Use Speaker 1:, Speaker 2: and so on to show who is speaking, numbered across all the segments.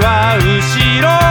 Speaker 1: は後ろ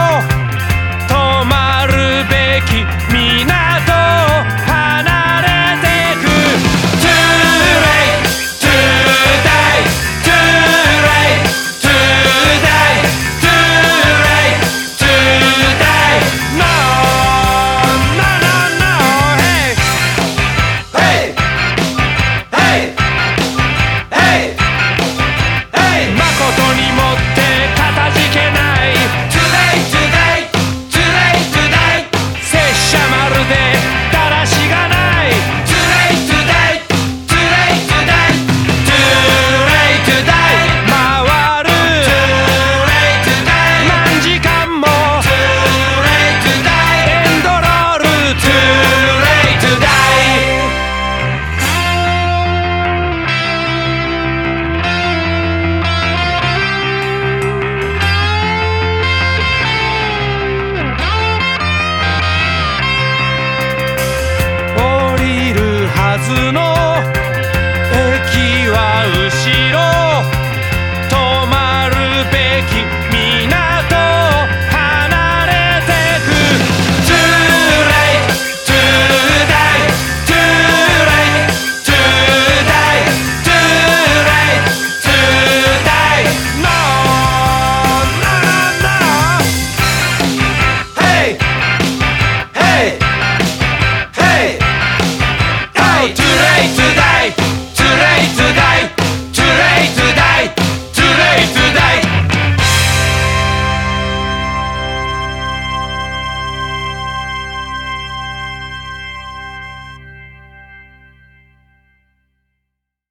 Speaker 1: 夏の